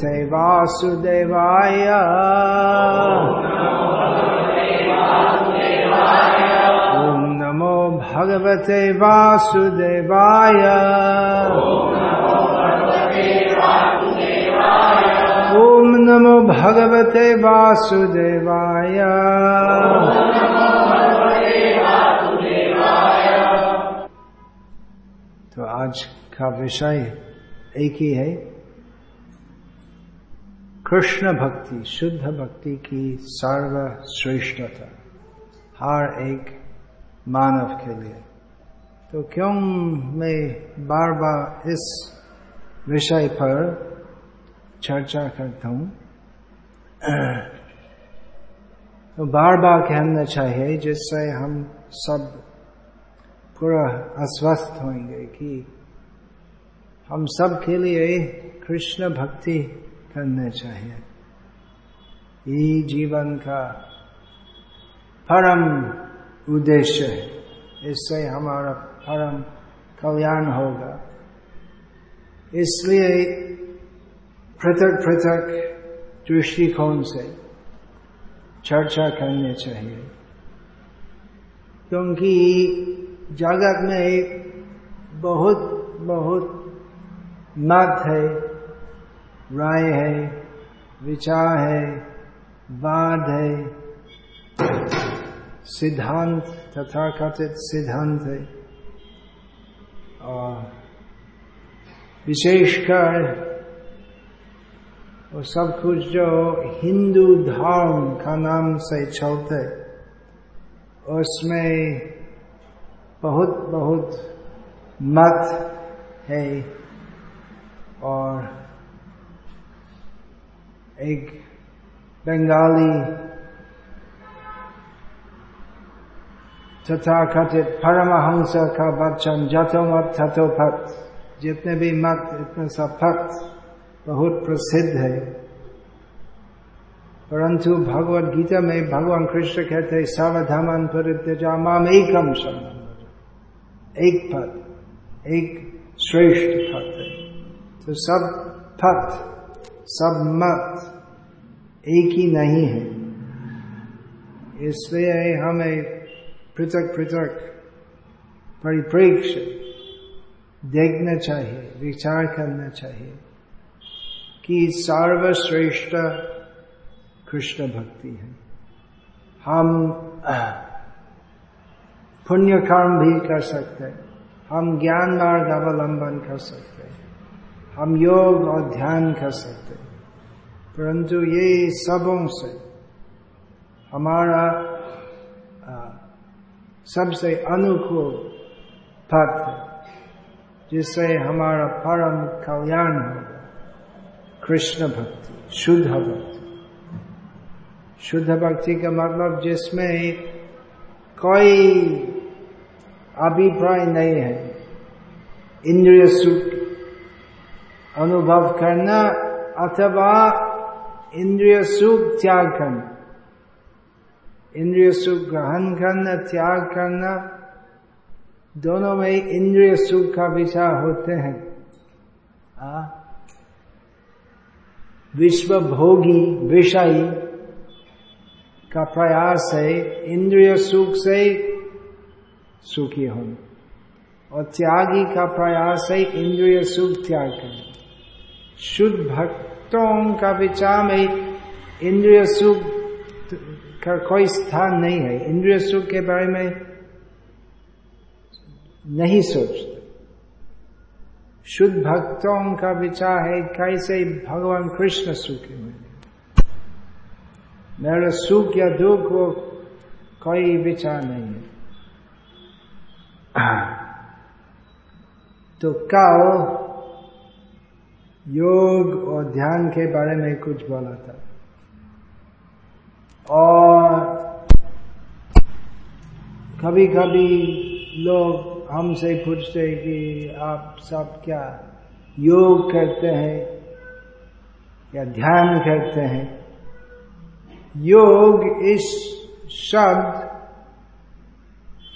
वासुदेवाय। ॐ नमो भगवते वासुदेवाय। ॐ नमो भगवते वासुदेवाय। तो आज का विषय एक ही है। कृष्ण भक्ति, शुद्ध भक्ति की सर्वश्रेष्ठता, हर एक मानव के लिए। तो क्यों मैं बार बार इस विषय पर चर्चा करता हूँ? तो बार बार कहना चाहिए, जिससे हम सब पूरा अस्वस्थ होंगे कि हम सब के लिए कृष्ण भक्ति करना चाहिए। ये जीवन का परम उद्देश्य है। इससे हमारा परम कल्याण होगा। इसलिए पृथक पृथक दृष्टिकोण से चर्चा करनी चाहिए। क्योंकि जगत में बहुत बहुत मत है। राय है, विचार है, वाद है, सिद्धांत तथा कथित सिद्धांत है। और विशेषकर वो सब कुछ जो हिंदू धर्म का नाम से चलते उसमें बहुत बहुत मत है। और एक बंगाली तथा कथित परमहंस का वचन, जतो मत थतो पथ जितने भी मत, इतने सब पथ बहुत प्रसिद्ध है। परंतु भगवत गीता में भगवान कृष्ण कहते सावधामान परित्यजा, माम एकम संबंध एक पद एक श्रेष्ठ पद है। तो सब पथ सब मत एक ही नहीं है। इसलिए हमें पृथक पृथक परिप्रेक्ष्य देखना चाहिए, विचार करना चाहिए कि सर्वश्रेष्ठ कृष्ण भक्ति है। हम पुण्य कर्म भी कर सकते हैं। हम ज्ञान मार्ग अवलंबन कर सकते हम योग और ध्यान कर सकते परंतु ये सबों से हमारा सबसे अनुकूल पथ जिससे हमारा परम कल्याण होगा कृष्ण भक्ति, शुद्ध भक्ति। शुद्ध भक्ति का मतलब जिसमें कोई अभिप्राय नहीं है। इंद्रिय सुख अनुभव करना अथवा इंद्रिय सुख त्याग करना। इंद्रिय सुख ग्रहण करना, त्याग करना, दोनों में इंद्रिय सुख का विचार होते हैं? विश्व भोगी विषयी का प्रयास है इंद्रिय सुख से सुखी होना और त्यागी का प्रयास है इंद्रिय सुख त्याग करना। शुद्ध भक्तों का विचार में इंद्रिय सुख का कोई स्थान नहीं है। इंद्रिय सुख के बारे में नहीं सोचते। शुद्ध भक्तों का विचार है कैसे भगवान कृष्ण सुखी हुए मेरा सुख या दुख वो कोई विचार नहीं है। तो कल योग और ध्यान के बारे में कुछ बोला था। और कभी कभी लोग हमसे पूछते कि आप सब क्या योग करते हैं या ध्यान करते हैं? योग इस शब्द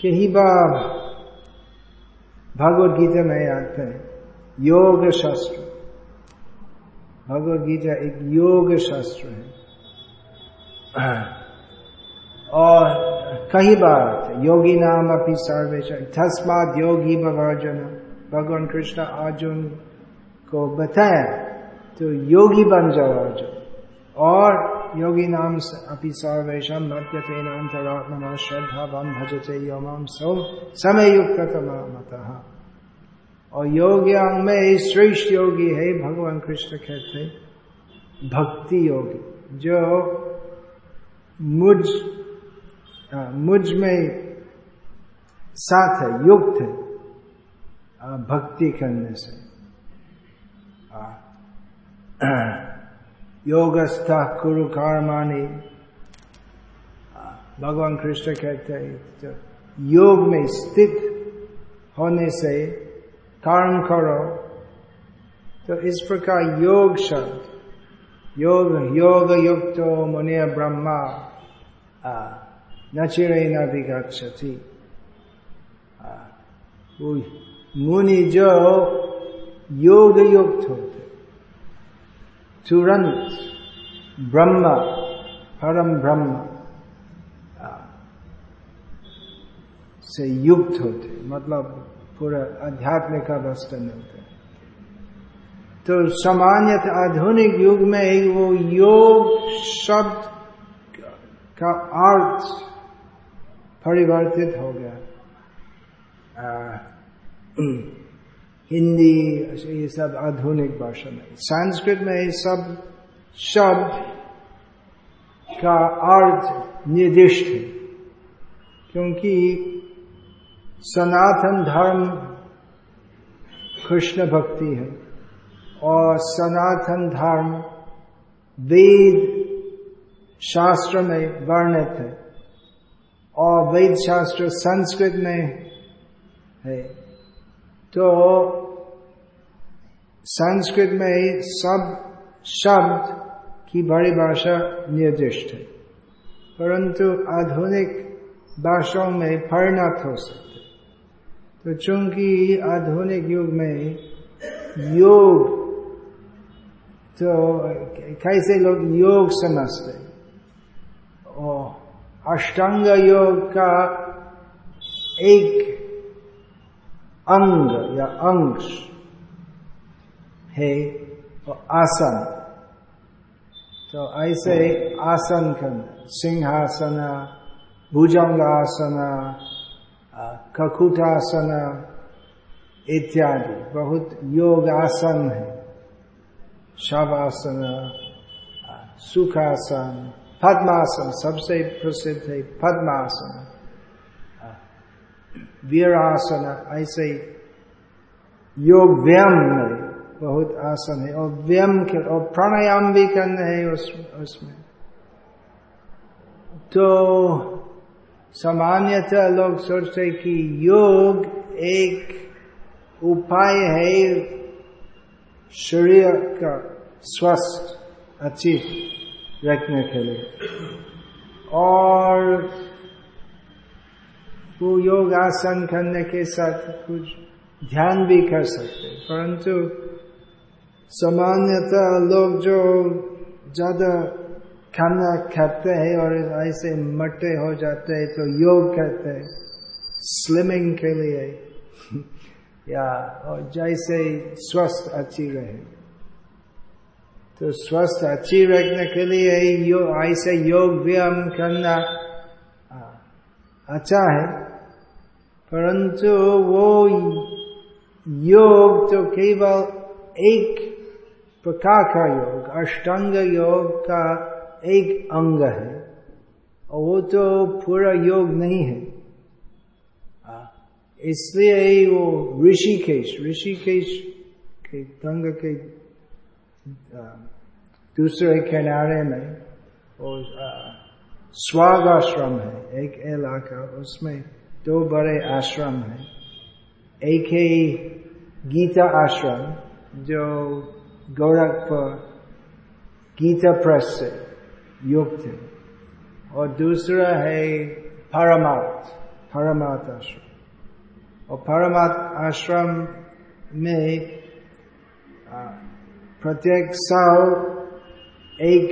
के ही भगवत गीता में आते हैं। योग शास्त्र। भगवत गीता एक योग शास्त्र है। और कई बार योगी नाम अपनी सर्वेश तस्मात योगी भगवान भगवान कृष्ण अर्जुन को बताया तो योगी बन जाओ अर्जुन। और योगी नाम अपनी सर्वेशम नृत्यतेन अंतरात्मना श्रद्धा बम भजते योम सो समय युक्त मत। और योग्यांग में श्रेष्ठ योगी है, भगवान कृष्ण कहते भक्ति योगी, जो मुझ मुझमें साथ है, युक्त है भक्ति करने से। योगस्थ कुरु कर्माणी। भगवान कृष्ण कहते हैं तो योग में स्थित होने से कर्म करो। तो इस प्रकार योग शब्द, योग योग युक्त मुनि ब्रह्मा न चिरे न मुनि जो योग युक्त होते, तुरंत ब्रह्म, परम ब्रह्म से युक्त होते मतलब पूरा आध्यात्मिक अवस्था में होते तो सामान्यत आधुनिक युग में वो योग शब्द का अर्थ परिवर्तित हो गया। हिंदी ये सब आधुनिक भाषा में, संस्कृत में ये सब शब्द का अर्थ निर्दिष्ट है। क्योंकि सनातन धर्म कृष्ण भक्ति है और सनातन धर्म वेद शास्त्र में वर्णित है और वेद शास्त्र संस्कृत में है। तो संस्कृत में सब शब्द की बड़ी भाषा निर्दिष्ट है, परंतु आधुनिक भाषाओं में परिणत हो सकते तो चूँकि आधुनिक युग में योग तो कैसे लोग योग समझते अष्टांग योग का एक अंग या अंश है और आसन। तो ऐसे आसन सिंहासन, भुजंगासन ककुटासन इत्यादि। बहुत योग आसन है। शवासन सुखासन पद्मासन सबसे प्रसिद्ध है पद्मासन। वीरासन ऐसे योग व्यायाम में बहुत आसन है। और व्यायाम के और प्राणायाम भी करना है उस, उसमें। तो सामान्यतः लोग सोचते कि योग एक उपाय है शरीर का स्वस्थ, अच्छी रखने के लिए। और वो योग आसन करने के साथ कुछ ध्यान भी कर सकते परंतु सामान्यतः लोग जो ज़्यादा खाना खाते हैं और ऐसे मटे हो जाते हैं तो योग कहते हैं। स्लिमिंग के लिए। या और जैसे स्वस्थ अच्छी रहे। तो स्वस्थ अच्छी रखने के लिए यो, ऐसे योग व्यायाम करना अच्छा है। परंतु वो योग तो केवल एक प्रकार का योग अष्टांग योग का एक अंग है और वो तो पूरा योग नहीं है। इसलिए वो ऋषिकेश ऋषिकेश के गंगा के दूसरे किनारे में और स्वाग आश्रम है, एक इलाका, उसमें दो बड़े आश्रम है। एक है गीता आश्रम जो गोरखपुर गीता प्रेस से युक्त। और दूसरा है परमार्थ परमार्थ आश्रम। और परमार्थ आश्रम में प्रत्येक साल एक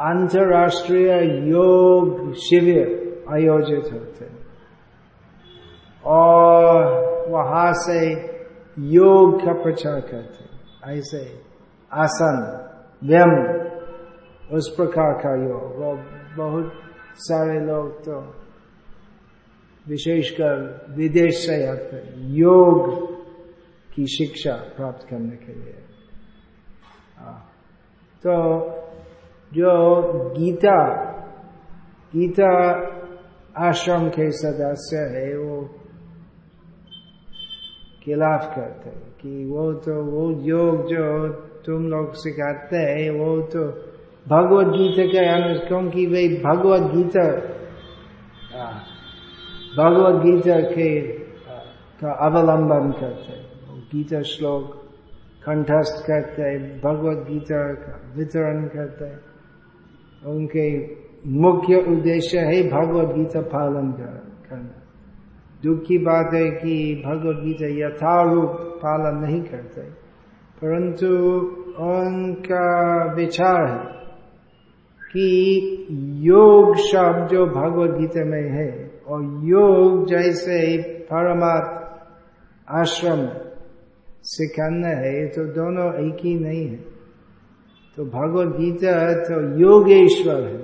अंतरराष्ट्रीय योग शिविर आयोजित होते और वहाँ से योग का प्रचार करते ऐसे आसन व्यम उस प्रकार का योग। वो बहुत सारे लोग तो विशेषकर विदेश से आते योग की शिक्षा प्राप्त करने के लिए। तो जो गीता गीता आश्रम के सदस्य है, वो खिलाफ करते कि वो तो वो योग जो तुम लोग सिखाते हैं, वो तो भगवत गीता के अनुसार क्योंकि वे भगवत गीता भगवत गीता के का अवलंबन करते गीता श्लोक कंठस्थ करते भगवत गीता का वितरण करते उनके मुख्य उद्देश्य है भगवत गीता पालन करना। दुख की बात है कि भगवत गीता यथारूप पालन नहीं करते। परंतु उनका विचार है कि योग शब्द जो भगवत गीता में है, और योग जैसे परमात्म आश्रम सिखाना है तो दोनों एक ही नहीं है। तो भगवत गीता तो योगेश्वर है,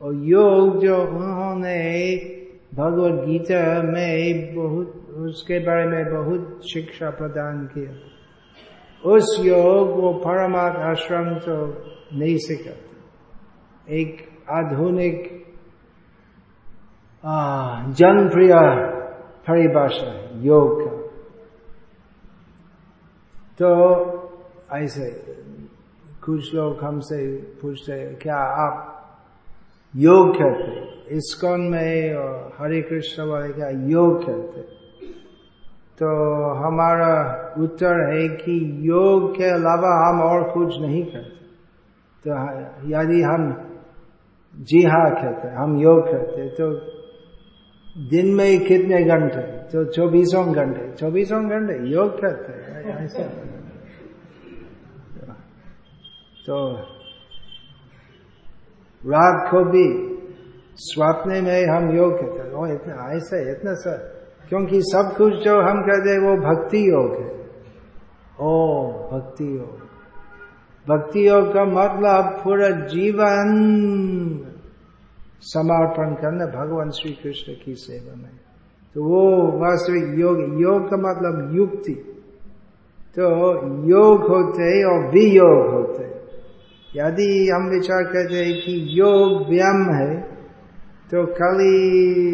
और योग जो उन्होंने भगवत गीता में बहुत, उसके बारे में बहुत शिक्षा प्रदान किया। उस योग वो परमात्म आश्रम तो नहीं सिखाते एक आधुनिक जनप्रिय परिभाषा, योग। का तो ऐसे कुछ लोग हमसे पूछते क्या आप योग करते इसकोन में और हरे कृष्ण वाले क्या योग करते तो हमारा उत्तर है कि योग के अलावा हम और कुछ नहीं करते। तो यदि हम जी हाँ कहते हम योग करते तो दिन में ही कितने घंटे तो चौबीसों घंटे चौबीसों घंटे योग ऐसा। तो रात को भी स्वप्न में हम योग करते ओ इतना, ऐसा, इतना सर क्योंकि सब कुछ जो हम कहते वो भक्ति योग है। ओ भक्ति योग। भक्ति योग का मतलब पूरा जीवन समर्पण करना, भगवान श्री कृष्ण की सेवा में। तो वो वास्तविक योग योग का मतलब युक्ति। तो योग होते और वियोग होते। यदि हम विचार करते हैं कि योग व्यायाम है तो खाली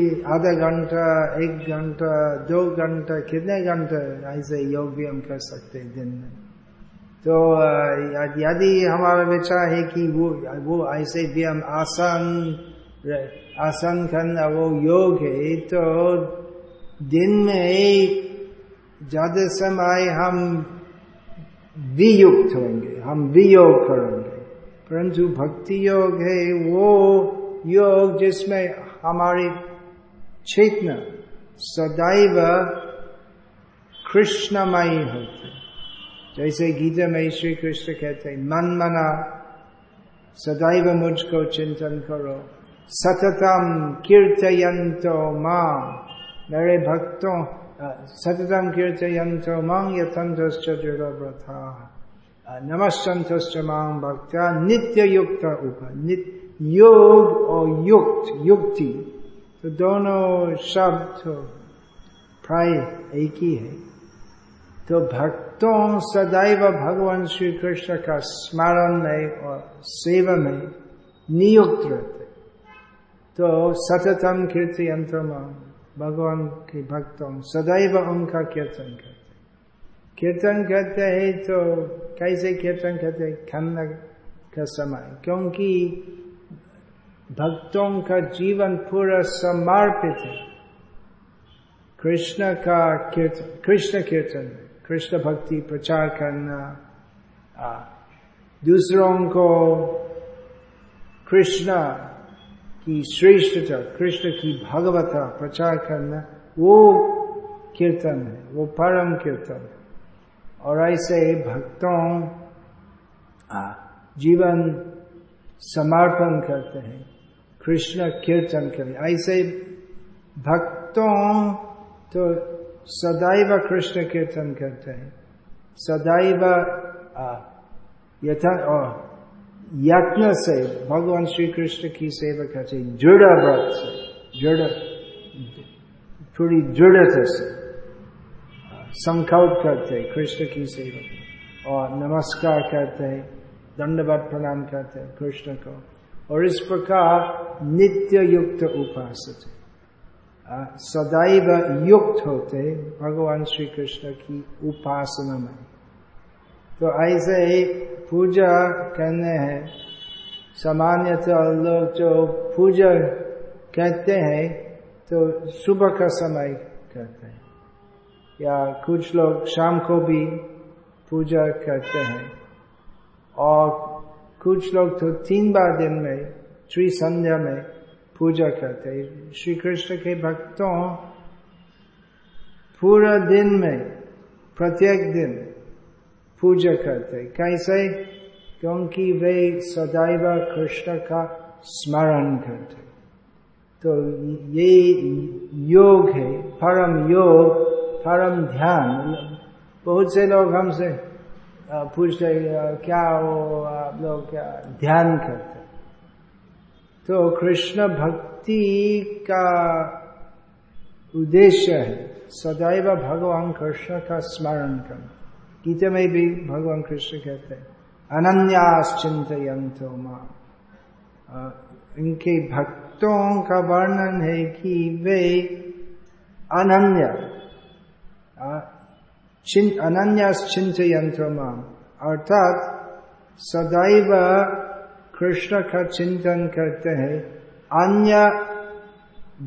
आधा घंटा, एक घंटा, दो घंटा, कितने घंटे ऐसे योग व्यायाम कर सकते हैं दिन में? तो यदि हमारा विचार है कि वो वो ऐसे व्यायाम आसान आसन करना वो योग है तो दिन में ज़्यादा समय हम वियुक्त होंगे, हम वियोग करेंगे। परंतु भक्ति योग है, वो योग जिसमें हमारी चेतना सदैव कृष्णमयी होती जैसे गीता में श्री कृष्ण कहते मन मना, सदैव मुझको चिंतन करो। सततम कीर्तयंतो माँ। मेरे भक्तों सततम कीर्तयंतो माँ यथंतश्च दृढ़व्रथा नमस्संतश्च माँ भक्त्या नित्य युक्त उप योग और युक्त, युक्ति। तो दोनों शब्द प्राय एक ही है। तो भक्तों सदैव भगवान श्री कृष्ण का स्मरण में और सेवा में नियुक्त रहते। तो सततम कीर्तियंत्र भगवान के भक्तों सदैव उनका कीर्तन करते। कीर्तन करते हैं तो कैसे कीर्तन करते? खन्न का समय। क्योंकि भक्तों का जीवन पूरा समर्पित है। कृष्ण का कीर्तन कृष्ण कीर्तन। कृष्ण भक्ति प्रचार करना दूसरों को कृष्ण की श्रेष्ठता कृष्ण की भगवता प्रचार करना, वो कीर्तन है, वो परम कीर्तन है। और ऐसे भक्तों जीवन समर्पण करते हैं, कृष्ण कीर्तन करें ऐसे भक्तों तो सदैव कृष्ण कीर्तन करते हैं। सदैव यथा यत्न से भगवान श्री कृष्ण की सेवा करते दृढ़ व्रत से दृढ़ थोड़ी दृढ़ता से संकल्प करते हैं कृष्ण की सेवा। और नमस्कार करते हैं, दंडवत प्रणाम करते हैं कृष्ण को। और इस प्रकार नित्य युक्त उपास सदैव युक्त होते भगवान श्री कृष्ण की उपासना में। तो ऐसे ही पूजा करने हैं। सामान्यतः लोग जो पूजा कहते हैं तो सुबह का समय करते हैं। या कुछ लोग शाम को भी पूजा करते हैं। और कुछ लोग तो तीन बार दिन में श्री संध्या में पूजा करते श्री कृष्ण के भक्तों, पूरा दिन में, प्रत्येक दिन पूजा करते कैसे? क्योंकि वे सदैव कृष्ण का स्मरण करते तो ये योग है, परम योग, परम ध्यान। बहुत से लोग हमसे पूछते क्या हो आप लोग क्या ध्यान करते तो कृष्ण भक्ति का उद्देश्य है सदैव भगवान कृष्ण का स्मरण करना। गीता में भी भगवान कृष्ण कहते हैं अनन्यास अनन्याश्चिंत माँ इनके भक्तों का वर्णन है कि वे अनन्य अनन्यास अनन्याश्चिंत माँ अर्थात सदैव कृष्ण का चिंतन करते हैं अन्य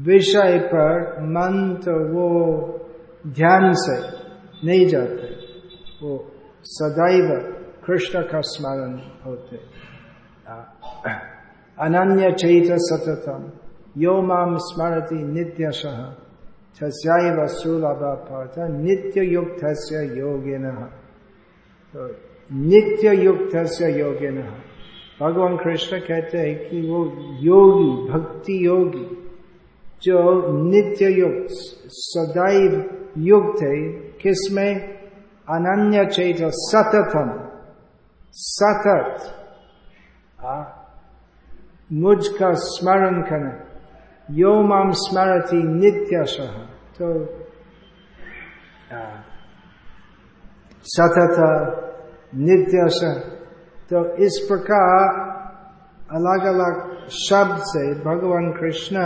विषय पर मन तो वो ध्यान से नहीं जाते वो सदैव कृष्ण का स्मरण होते अनन्य चैत सततम यो माम स्मरती नित्य सह सुलभ पार्थ नित्य युक्त योगिन तो नित्य युक्त योगिन भगवान कृष्ण कहते हैं कि वो योगी, भक्ति योगी, जो नित्य युक्त, सदैव युक्त है, किसमें? अनन्य चेत सततम, सतत। मुझका स्मरण करना। यो माम स्मरती नित्य सह तो सतत नित्य सह तो इस प्रकार अलग अलग शब्द से भगवान कृष्ण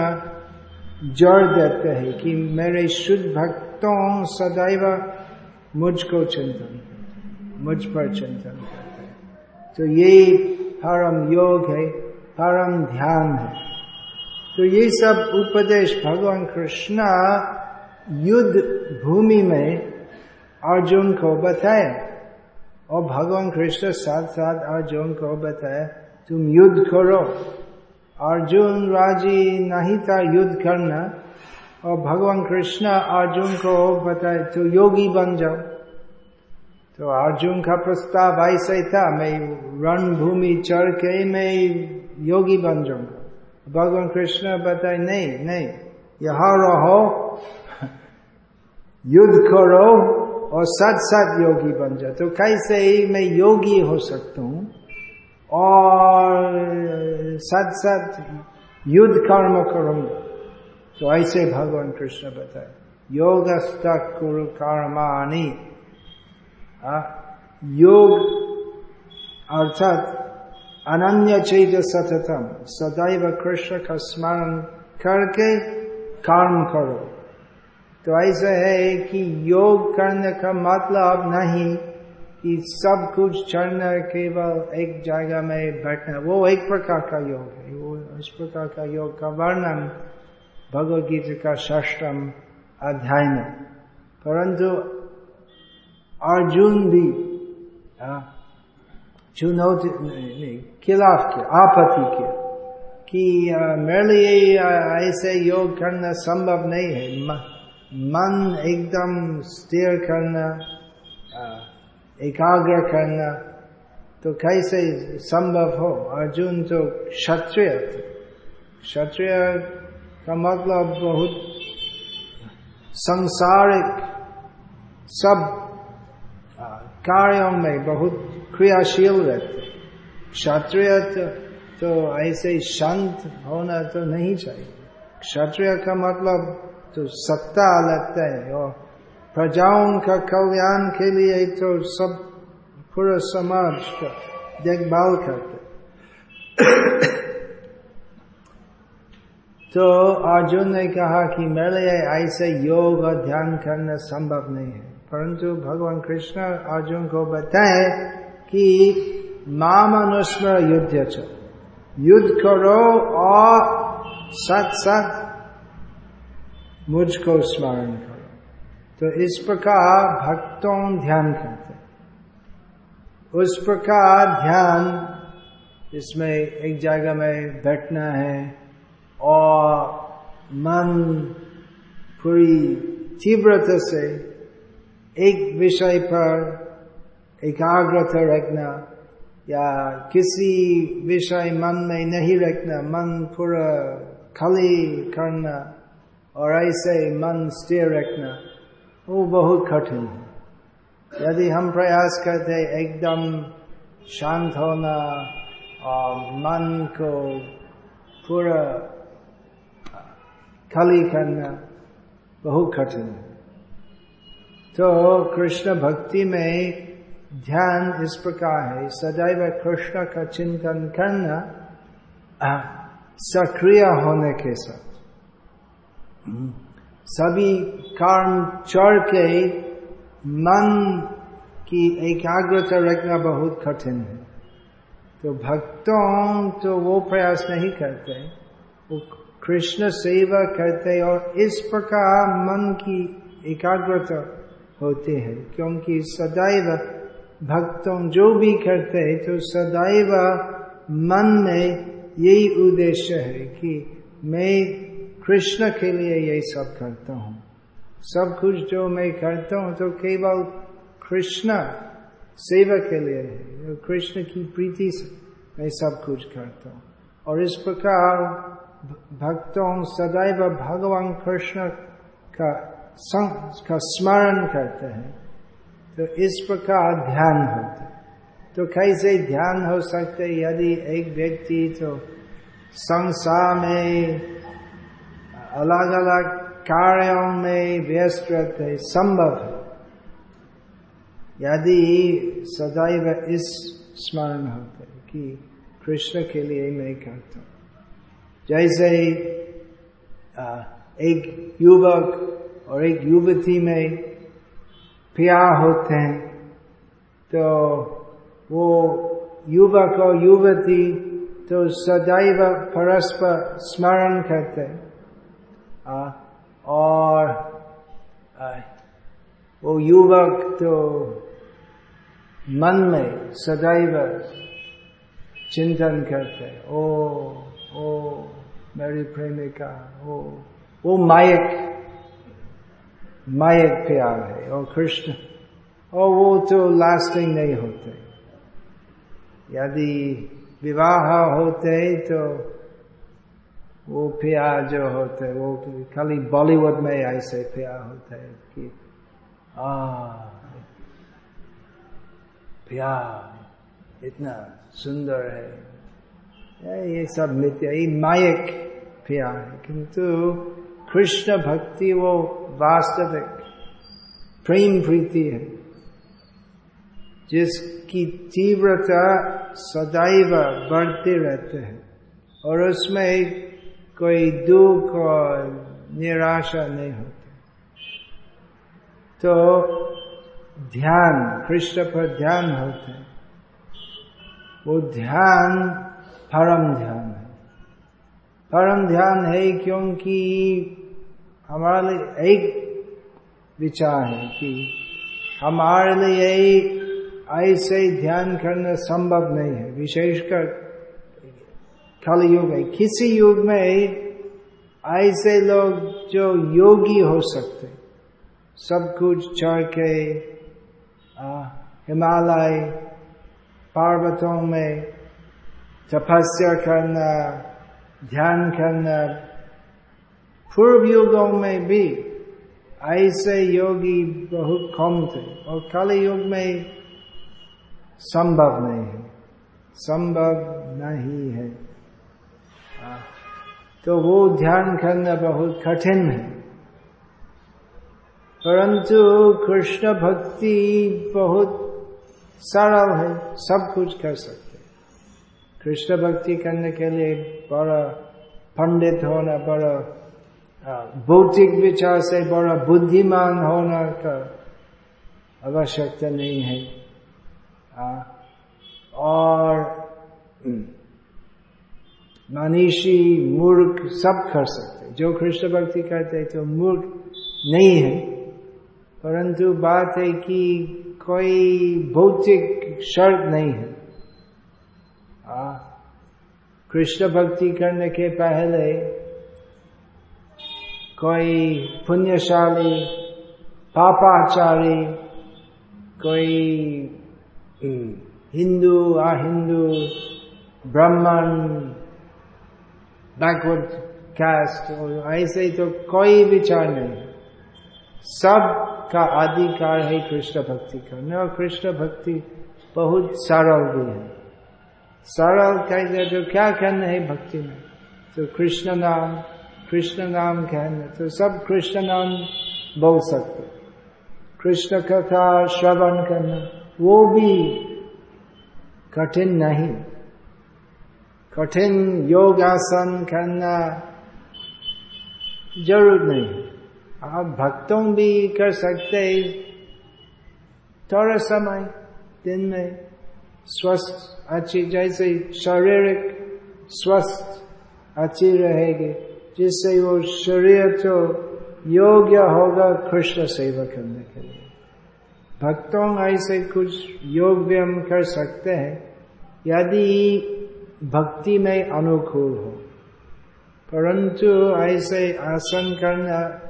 जोड़ देते हैं कि मेरे शुद्ध भक्तों सदैव मुझको चिंतन मुझ पर चिंतन तो ये परम योग है, परम ध्यान है। तो ये सब उपदेश भगवान कृष्ण युद्ध भूमि में अर्जुन को बताए। और भगवान कृष्ण साथ साथ अर्जुन को बताया तुम युद्ध करो। अर्जुन राज़ी नहीं था युद्ध करना। और भगवान कृष्ण अर्जुन को बताए तो योगी बन जाओ। तो अर्जुन का प्रस्ताव ऐसा था, मैं रणभूमि चढ़ के मैं योगी बन जाऊँगा। भगवान कृष्ण बताए, नहीं नहीं, यहाँ रहो। युद्ध करो। और सच सच योगी बन जाओ तो कैसे ही मैं योगी हो सकता हूँ और सच सच युद्ध कर्म करूँगा। तो ऐसे भगवान कृष्ण बताए योग कुरु कर्माणी योग अर्थात अनन्य चैत सततम, सदैव कृष्ण का स्मरण करके कर्म करो। तो ऐसा है कि योग करने का मतलब नहीं कि सब कुछ चढ़ना केवल एक जगह में बैठना वो एक प्रकार का योग है वो इस प्रकार का योग का वर्णन भगवद गीता का षष्टम अध्याय में परंतु अर्जुन भी चुनौती खिलाफ के आपत्ति के कि मेरे लिए ऐसे योग करना संभव नहीं है मन एकदम स्थिर करना एकाग्र करना तो कैसे संभव हो? अर्जुन तो क्षत्रिय क्षत्रिय का मतलब बहुत संसारिक सब कार्यों में बहुत क्रियाशील रहते। क्षत्रिय तो, तो ऐसे शांत होना तो नहीं चाहिए। क्षत्रिय का मतलब तो सत्ता लगता है, और प्रजाओं का कल्याण के लिए तो सब पूरा समाज का देखभाल करते तो अर्जुन ने कहा कि मेरे ऐसे योग और ध्यान करना संभव नहीं है। परंतु भगवान कृष्ण अर्जुन को बताए कि माम अनुस्मर युद्ध युद्ध करो और साथ साथ मुझको स्मरण करो। तो इस प्रकार भक्तों ध्यान करते उस प्रकार ध्यान, इसमें एक जगह में बैठना है और मन पूरी तीव्रता से एक विषय पर एकाग्रता रखना या किसी विषय मन में नहीं रखना, मन पूरा खाली करना। और ऐसे मन स्थिर रखना, वो बहुत कठिन है। यदि हम प्रयास करते एकदम शांत होना और मन को पूरा खाली करना, बहुत कठिन है। तो कृष्ण भक्ति में ध्यान इस प्रकार है, सदैव कृष्ण का चिंतन करना सक्रिय होने के साथ। सभी कारण चढ़ के मन की एकाग्रता रखना बहुत कठिन है। तो भक्तों तो वो प्रयास नहीं करते। वो कृष्ण सेवा करते और इस प्रकार मन की एकाग्रता होती है, क्योंकि सदैव भक्तों जो भी करते हैं तो सदैव मन में यही उद्देश्य है कि मैं कृष्ण के लिए यही सब करता हूँ। सब कुछ जो मैं करता हूँ तो केवल कृष्ण सेवा के लिए है कृष्ण की प्रीति से मैं सब कुछ करता हूँ। और इस प्रकार भक्तों, सदैव भगवान कृष्ण का का स्मरण करते हैं तो इस प्रकार ध्यान होता तो कैसे ध्यान हो सकते यदि एक व्यक्ति तो संसार में अलग अलग कार्यों में व्यस्त रहते संभव है। यदि सदैव इस स्मरण होते कि कृष्ण के लिए मैं करता जैसे एक युवक और एक युवती में प्यार होते हैं तो वो युवक और युवती तो सदैव परस्पर स्मरण करते हैं। और वो युवक तो मन में सदैव चिंतन करते, ओ ओ, मेरी प्रेमिका, ओ, वो मायक मायक प्यार है और कृष्ण, और वो तो लास्टिंग नहीं होते। यदि विवाह होते तो वो प्यार जो होते वो खाली बॉलीवुड में ऐसे प्यार होते हैं कि, आ, प्यार, इतना सुंदर है। ये सब मित्य मायक प्यार है। किंतु कृष्ण भक्ति वो वास्तविक प्रेम प्रीति है, जिसकी तीव्रता सदैव बढ़ते रहते हैं। और उसमें कोई दुख और निराशा नहीं होती। तो ध्यान कृष्ण पर ध्यान होते वो ध्यान परम ध्यान है। परम ध्यान है क्योंकि हमारे लिए एक विचार है कि हमारे लिए ऐसे ध्यान करना संभव नहीं है। विशेषकर कल युग है किसी युग में ऐसे लोग जो योगी हो सकते। सब कुछ चढ़ के हिमालय, पर्वतों में तपस्या करना, ध्यान करना। पूर्व युगों में भी ऐसे योगी बहुत कम थे और कल युग में संभव नहीं है। संभव नहीं है। तो वो ध्यान करना बहुत कठिन है। परंतु कृष्ण भक्ति बहुत सरल है, सब कुछ कर सकते कृष्ण भक्ति करने के लिए बड़ा पंडित होना, बड़ा भौतिक विचार से बड़ा बुद्धिमान होना का आवश्यकता नहीं है। और मनीषी, मूर्ख, सब कर सकते जो कृष्ण भक्ति करते तो मूर्ख नहीं है। परंतु बात है कि कोई भौतिक शर्त नहीं है। कृष्ण भक्ति करने के पहले कोई पुण्यशाली, पापाचारी, कोई हिंदू, अहिंदू, ब्राह्मण बैकवर्ड कास्ट और ऐसे तो कोई विचार नहीं। सब का अधिकार है कृष्ण भक्ति करने और कृष्ण भक्ति बहुत सरल भी है। सरल कहते तो क्या करना है भक्ति में? तो कृष्ण नाम कृष्ण नाम कहना तो सब कृष्ण नाम बोल सकते। कृष्ण कथा, श्रवण करना, वो भी कठिन नहीं। कठिन योगासन करना ज़रूर नहीं। आप भक्तों भी कर सकते थोड़ा समय, दिन में स्वस्थ, अच्छी, जैसे शारीरिक स्वस्थ, अच्छी रहेगी, जिससे वो शरीर तो योग्य होगा कृष्ण सेवा करने के लिए। भक्तों ऐसे कुछ योग व्यायाम कर सकते हैं। यदि भक्ति में अनुकूल हो। परंतु ऐसे आसन करना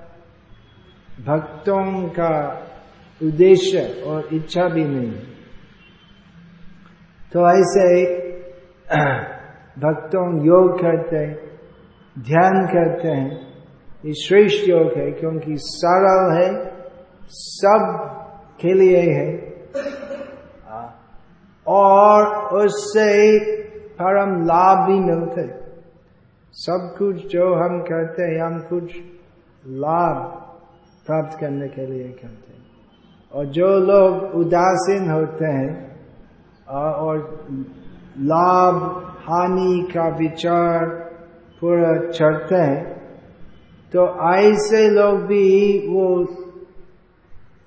भक्तों का उद्देश्य और इच्छा भी नहीं। तो ऐसे भक्तों योग करते हैं ध्यान करते हैं। ये श्रेष्ठ योग है क्योंकि सरल है, सब के लिए है। और उससे परम लाभ भी मिलते। सब कुछ जो हम करते हैं, हम कुछ लाभ प्राप्त करने के लिए करते हैं। और जो लोग उदासीन होते हैं और लाभ, हानि का विचार पूरा चढ़ते हैं तो ऐसे लोग भी वो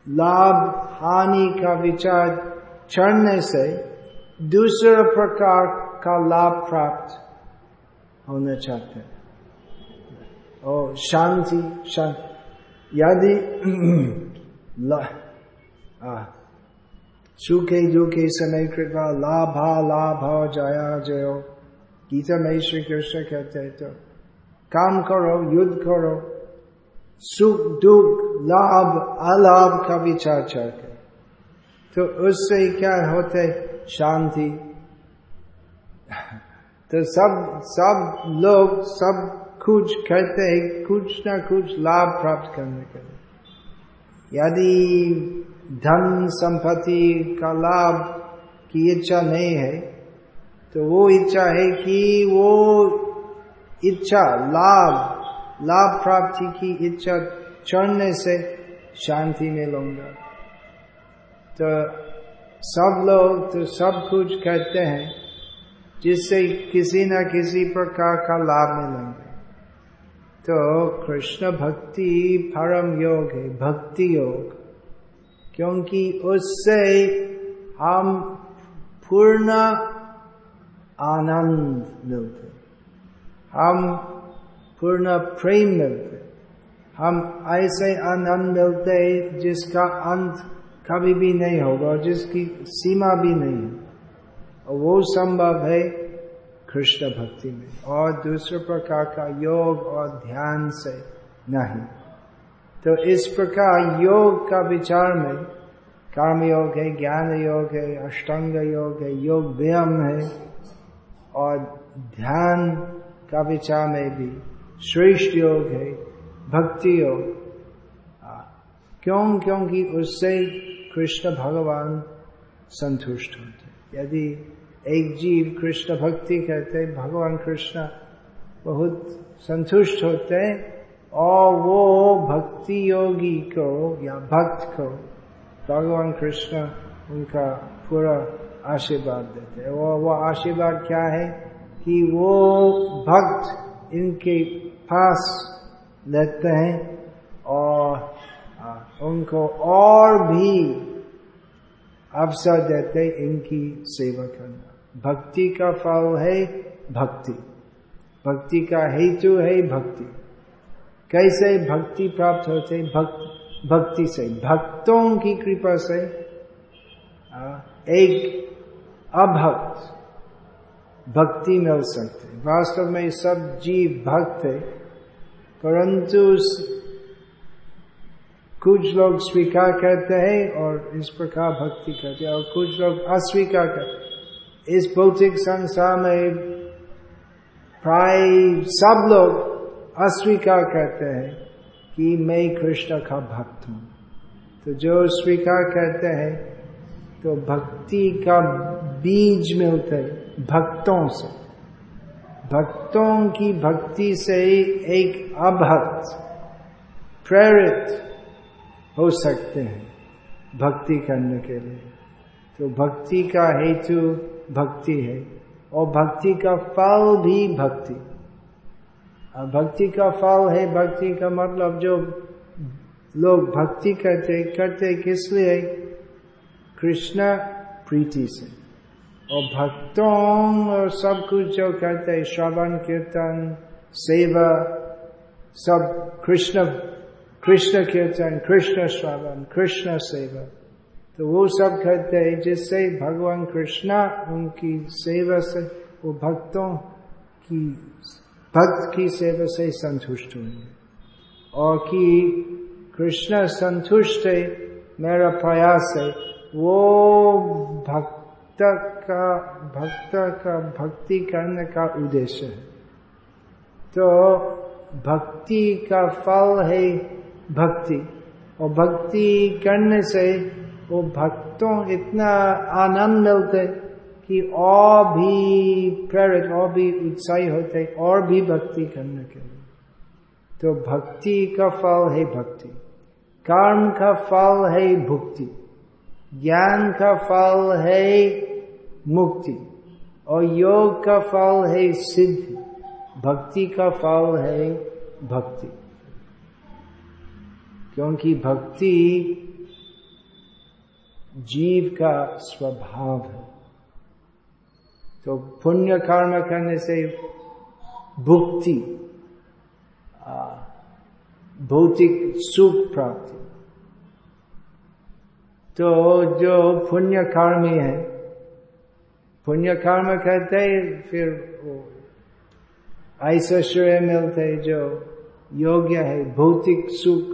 लाभ, हानि का विचार चढ़ने से दूसरे प्रकार का लाभ प्राप्त होना चाहते हैं। और शांति शांति। यदि सुखे दुखे समय कृपा, लाभा, लाभ, जया, जयो। गीता में श्री कृष्ण कहते हैं तो काम करो, युद्ध करो। सुख, दुख, लाभ, अलाभ का विचार कर तो उससे क्या होते शांति। तो सब सब लोग, सब कुछ करते हैं, कुछ ना कुछ लाभ प्राप्त करने के लिए। यदि धन संपत्ति का लाभ की इच्छा नहीं है तो वो इच्छा है कि वो इच्छा, लाभ लाभ प्राप्ति की इच्छा चढ़ने से शांति मिलूँगा तो सब लोग तो सब कुछ कहते हैं जिससे किसी न किसी प्रकार का लाभ मिलेंगे। तो कृष्ण भक्ति परम योग है, भक्ति योग। क्योंकि उससे हम पूर्ण आनंद मिलते हम पूर्ण प्रेम मिलते हम ऐसे आनंद मिलते जिसका अंत कभी भी नहीं होगा जिसकी सीमा भी नहीं है। और वो संभव है कृष्ण भक्ति में। और दूसरे प्रकार का योग और ध्यान से नहीं। तो इस प्रकार योग का विचार में कर्म योग है ज्ञान योग है अष्टांग योग है, योग व्यायाम है। और ध्यान का विचार में भी श्रेष्ठ योग है, भक्ति योग। क्यों? क्योंकि उससे कृष्ण भगवान संतुष्ट होते यदि एक जीव कृष्ण भक्ति करते, भगवान कृष्ण बहुत संतुष्ट होते हैं और वो भक्ति योगी को या भक्त को भगवान कृष्ण उनका पूरा आशीर्वाद देते वो वो आशीर्वाद क्या है? कि वो भक्त इनके पास लेते हैं, और उनको और भी अवसर देते इनकी सेवा करना। भक्ति का फल है भक्ति। भक्ति का हेतु है भक्ति। कैसे भक्ति प्राप्त होते भक्त, भक्ति से। भक्तों की कृपा से एक अभक्त भक्ति मिल सकते वास्तव में सब जीव भक्त है, परंतु कुछ लोग स्वीकार करते हैं और इस प्रकार भक्ति करते हैं और कुछ लोग अस्वीकार करते इस भौतिक संसार में प्राय सब लोग अस्वीकार करते हैं कि मैं कृष्ण का भक्त हूँ। तो जो स्वीकार करते हैं तो भक्ति का बीज मिलते भक्तों से। भक्तों की भक्ति से एक अभक्त, प्रेरित हो सकते हैं भक्ति करने के लिए। तो भक्ति का हेतु भक्ति है और भक्ति का फल भी भक्ति। भक्ति का फल है, भक्ति का मतलब जो लोग भक्ति करते करते किस लिए? कृष्ण प्रीति से। और भक्तों और सब कुछ जो करते हैं श्रवण, कीर्तन, सेवा, सब कृष्ण कृष्ण कीर्तन, कृष्ण श्रवण, कृष्ण सेवा। तो वो सब करते हैं, जिससे भगवान कृष्णा, उनकी सेवा से, वो भक्तों की, भक्त की सेवा से संतुष्ट हुए और कि कृष्ण संतुष्ट है, मेरा प्रयास है, वो भक्त का भक्त का, भक्ति करने का उद्देश्य है। तो भक्ति का फल है भक्ति, और भक्ति करने से वो भक्तों इतना आनंद मिलते कि और भी प्रेरित, और भी उत्साही होते और भी भक्ति करने के लिए। तो भक्ति का फल है भक्ति, कर्म का फल है भुक्ति, ज्ञान का फल है मुक्ति, और योग का फल है सिद्धि, भक्ति का फल है भक्ति। क्योंकि भक्ति जीव का स्वभाव है। तो पुण्य कर्म करने से भुक्ति भौतिक सुख प्राप्ति। तो जो पुण्य कर्मी है, पुण्य कर्म करते फिर ऐसा श्रेय मिलते जो योग्य है, भौतिक सुख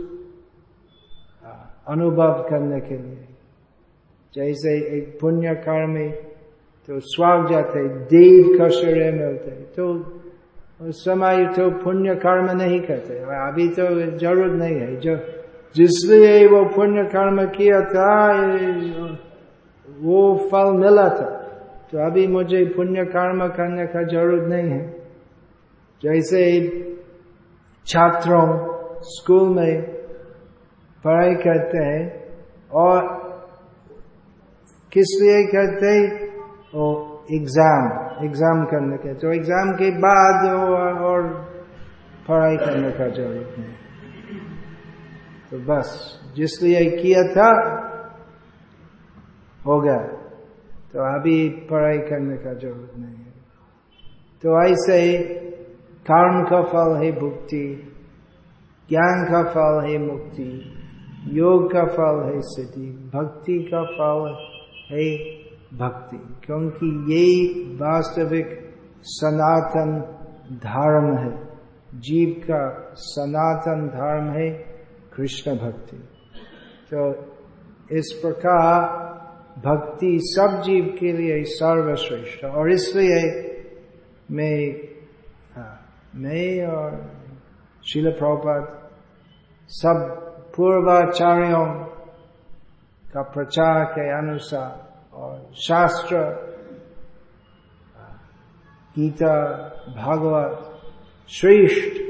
अनुभव करने के लिए। जैसे एक पुण्य कर्मी तो स्वाग जाते, देव का श्रेय मिलते तो उस समय तो पुण्य कर्म नहीं करते। अभी तो ज़रूरत नहीं है। जो जिसलिए वो पुण्य कर्म किया था, वो फल मिला था। तो अभी मुझे पुण्य कर्म करने का ज़रूरत नहीं है। जैसे छात्रों स्कूल में पढ़ाई करते हैं और किस लिए करते वो एग्ज़ाम एग्ज़ाम करने के। तो एग्ज़ाम के बाद और पढ़ाई करने का ज़रूरत नहीं। तो बस, जिसलिए किया था, हो गया। तो अभी पढ़ाई करने का ज़रूरत नहीं है। तो ऐसे ही, कर्म का फल है भुक्ति, ज्ञान का फल है मुक्ति, योग का फल है सिद्धि, भक्ति का फल है भक्ति, क्योंकि ये वास्तविक सनातन धर्म है। जीव का सनातन धर्म है कृष्ण भक्ति। तो इस प्रकार भक्ति सब जीव के लिए सर्वश्रेष्ठ और इसलिए मैं मैं और शिल प्रभुपाद सब पूर्वाचार्यों का प्रचार के अनुसार और शास्त्र, गीता, भागवत, श्रेष्ठ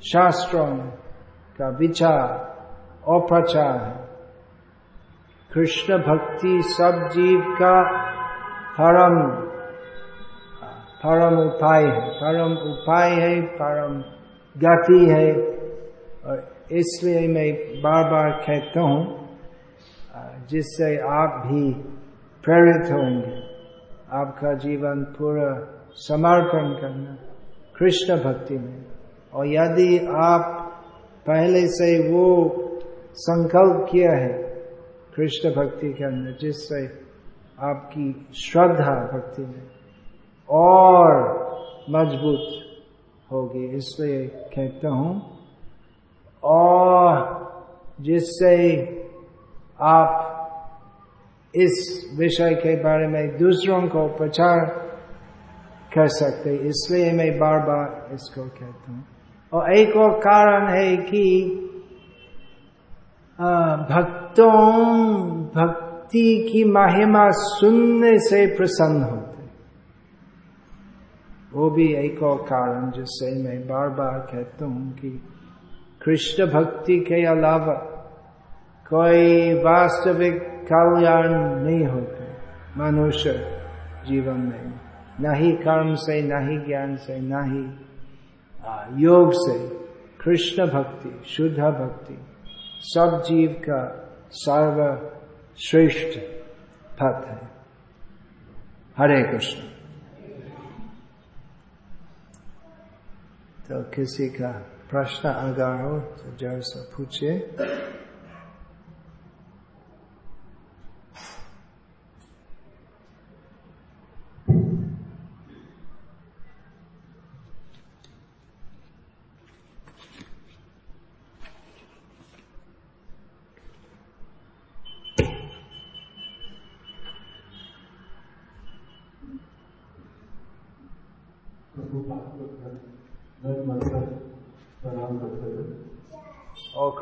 शास्त्रों का विचार और प्रचार है। कृष्ण भक्ति सब जीव का परम परम उपाय है। परम उपाय है, परम गति है। और इसलिए मैं बार बार कहता हूँ जिससे आप भी प्रेरित होंगे, आपका जीवन पूरा समर्पण करना कृष्ण भक्ति में। और यदि आप पहले से वो संकल्प किया है कृष्ण भक्ति के अंदर, जिससे आपकी श्रद्धा भक्ति में और मज़बूत होगी, इसलिए कहता हूँ, और जिससे आप इस विषय के बारे में दूसरों को प्रचार कर सकते इसलिए मैं बार बार इसको कहता हूँ। और एक और कारण है कि भक्तों, भक्ति की महिमा सुनने से प्रसन्न होते वो भी एक और कारण जिससे मैं बार बार कहता हूँ कि कृष्ण भक्ति के अलावा कोई वास्तविक कल्याण नहीं होते। मनुष्य जीवन में न ही कर्म से, न ही ज्ञान से, न ही योग से कृष्ण भक्ति, शुद्ध भक्ति, सब जीव का सर्वश्रेष्ठ पथ है। हरे कृष्ण। तो किसी का प्रश्न अगर हो तो जैसा पूछिए। और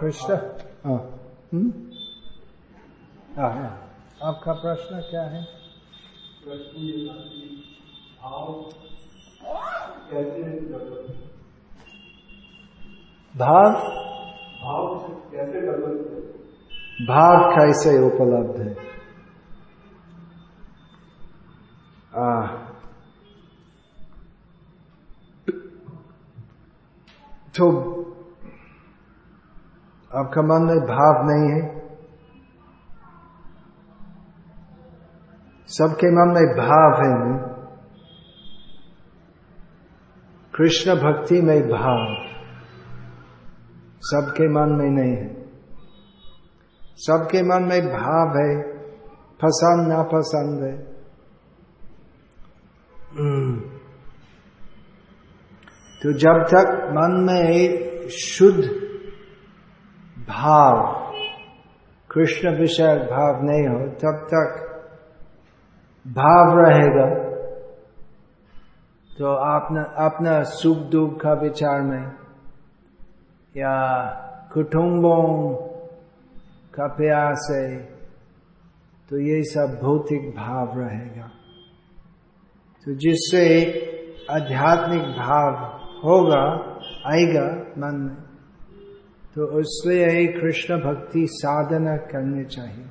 कृष्ण। हाँ। हम्म? हाँ, हाँ। आपका प्रश्न क्या है? भाव? भाव कैसे भाव कैसे उपलब्ध है? आ, तो आपका मन में भाव नहीं है। सबके मन में भाव है। कृष्ण भक्ति में भाव। सबके मन में नहीं है। सबके मन में भाव है। पसंद ना पसंद है तो जब तक मन में शुद्ध भाव, कृष्ण विषय भाव नहीं हो तब तक भाव रहेगा तो अपना अपना सुख दुख का विचार में, या कुटुंबों का प्यास है तो ये सब भौतिक भाव रहेगा। तो जिससे आध्यात्मिक भाव होगा, आएगा मन में। तो इसलिए कृष्ण भक्ति साधना करनी चाहिए।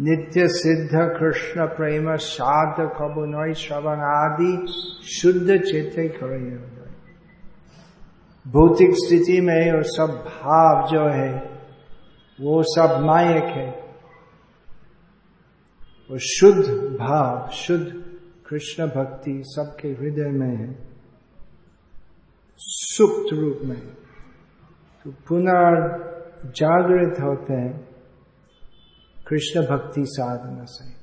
नित्य सिद्ध कृष्ण प्रेम साध कबुनय श्रवण आदि शुद्ध चेते करें भौतिक स्थिति में वो सब भाव जो है, वो सब मायक है। वो शुद्ध भाव, शुद्ध कृष्ण भक्ति सबके हृदय में है। सुप्त रूप में। तो पुनर्जागृत होते हैं कृष्ण भक्ति साधना से।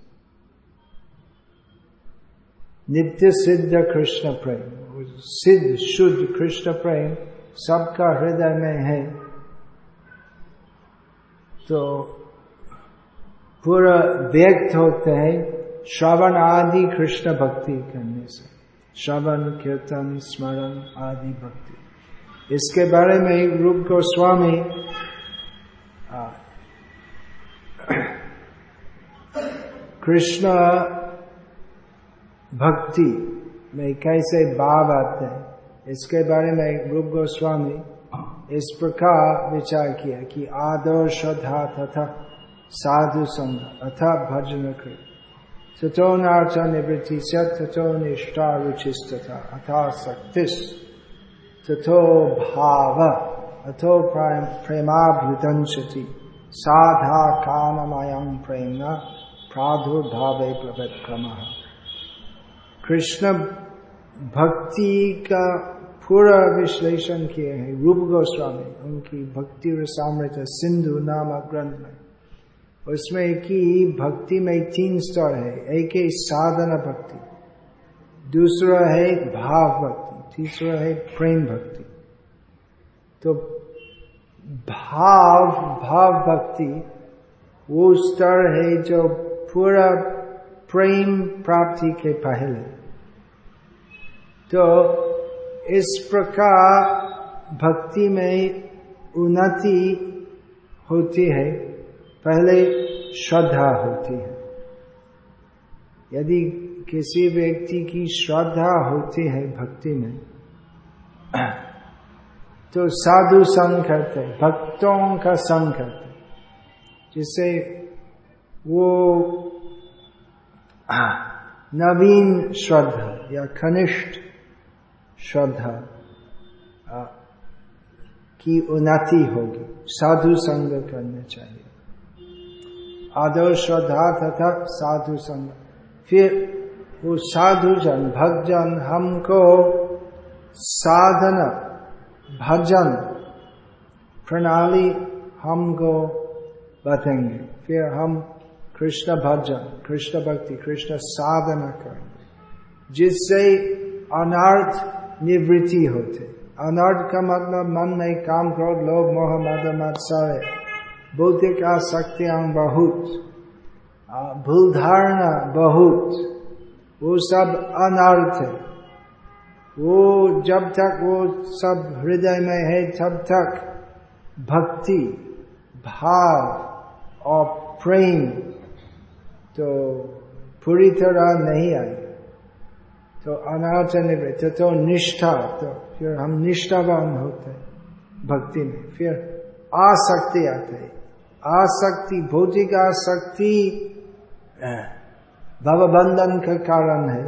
नित्य सिद्ध कृष्ण प्रेम, सिद्ध शुद्ध कृष्ण प्रेम सबका हृदय में है। तो पूरा व्यक्त होते हैं श्रवण आदि कृष्ण भक्ति करने से। श्रवण, कीर्तन, स्मरण आदि भक्ति। इसके बारे में रूप गोस्वामी कृष्ण भक्ति में कैसे भाव आते हैं, इसके बारे में रूप गोस्वामी इस प्रकार विचार किया कि आदर श्रद्धा तथा साधु संग अथा भजन कृत तथो नाच निवृत्ति तथो निष्ठा रुचिस्तथा, अथा शक्तिस। तथो भाव अथो प्रेमाभ्युदंशति। साधा काममयं प्रेम प्रादुर्भावे प्रवक्रम कृष्ण भक्ति का पूरा विश्लेषण किए हैं, रूप गोस्वामी, उनकी भक्ति रसामृत सिंधु नामक ग्रंथ में। उसमें कि भक्ति में तीन स्तर है, एक है साधना भक्ति, दूसरा है भाव भक्ति तीसरा है प्रेम भक्ति। तो भाव भाव भक्ति वो स्तर है जो पूरा प्रेम प्राप्ति के पहले। तो इस प्रकार भक्ति में उन्नति होती है। पहले श्रद्धा होती है। यदि किसी व्यक्ति की श्रद्धा होती है भक्ति में तो साधु संग करते भक्तों का संग करते जिससे वो नवीन श्रद्धा या कनिष्ठ श्रद्धा की उन्नति होगी। साधु संग करना चाहिए। आदर, श्रद्धा तथा साधु संग फिर वो साधु जन भक्तजन हमको साधन भजन प्रणाली हमको बताएँगे। फिर हम कृष्ण भजन, कृष्ण भक्ति, कृष्ण साधना करेंगे, जिससे अनर्थ निवृत्ति होते। अनर्थ का मतलब मन में काम क्रोध लोभ, मोह, मद मत्सर भौतिक आसक्तियाँ बहुत। भूल धारणा बहुत। वो सब अनर्थ है। वो जब तक वो सब हृदय में है तब तक भक्ति, भाव और प्रेम तो पूरी तरह नहीं आई। तो अनाथ निवृत्त तो निष्ठा तो फिर हम निष्ठावान होते हैं भक्ति में। फिर आसक्ति आते है। आसक्ति, भौतिक आसक्ति भवबंधन का कारण है।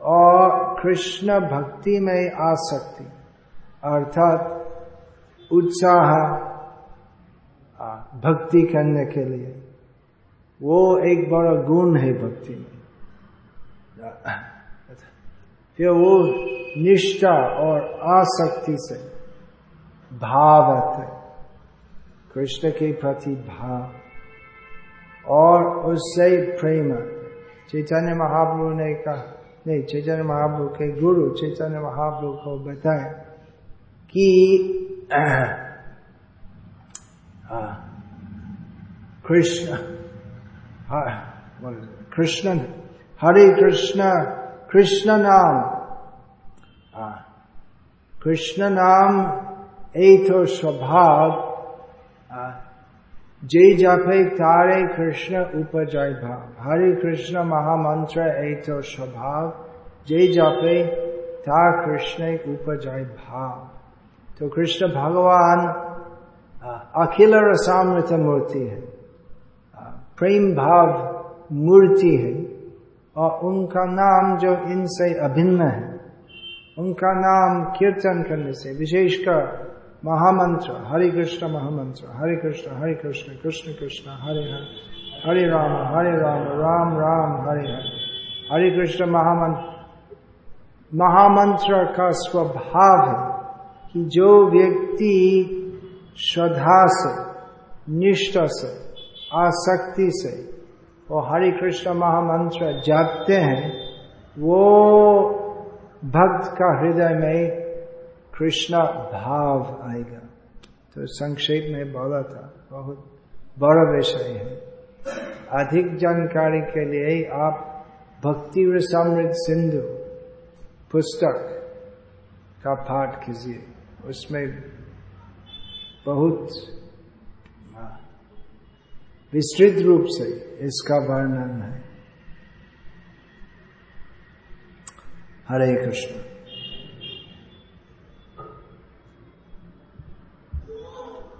और कृष्ण भक्ति में आसक्ति। अर्थात उत्साह भक्ति करने के लिए। वो एक बड़ा गुण है भक्ति में। फिर वो निष्ठा और आसक्ति से भाव आते कृष्ण के प्रति भाव और उससे प्रेम। चैतन्य महाप्रभु ने कहा नहीं, चैतन्य महाप्रभु के गुरु चैतन्य महाप्रभु को बताए कि कृष्ण कृष्ण हरे कृष्ण कृष्ण नाम कृष्ण नाम एक तो स्वभाव जय जापे तारे कृष्ण उपजय भाव हरे कृष्ण महामंत्र एक तो स्वभाव जय जापे ता कृष्ण उपजय भाव तो कृष्ण भगवान अखिल रसामृत मूर्ति है प्रेम भाव मूर्ति है, और उनका नाम जो इनसे अभिन्न है, उनका नाम कीर्तन करने से, विशेषकर महामंत्र, हरे कृष्ण महामंत्र, हरे कृष्ण हरे कृष्ण कृष्ण कृष्ण, हरे हरे हरे राम हरे राम राम राम, हरे हरे। हरे कृष्ण महामंत्र महामंत्र का स्वभाव है कि जो व्यक्ति श्रद्धा से निष्ठा से आसक्ति से वो हरे कृष्ण महामंत्र जागते हैं, वो भक्त का हृदय में कृष्ण भाव आएगा। तो संक्षेप में बोला था, बहुत बड़ा विषय है। अधिक जानकारी के लिए आप भक्ति समृद्ध सिंधु पुस्तक का पाठ कीजिए। उसमें बहुत विस्तृत रूप से इसका वर्णन है। हरे कृष्ण।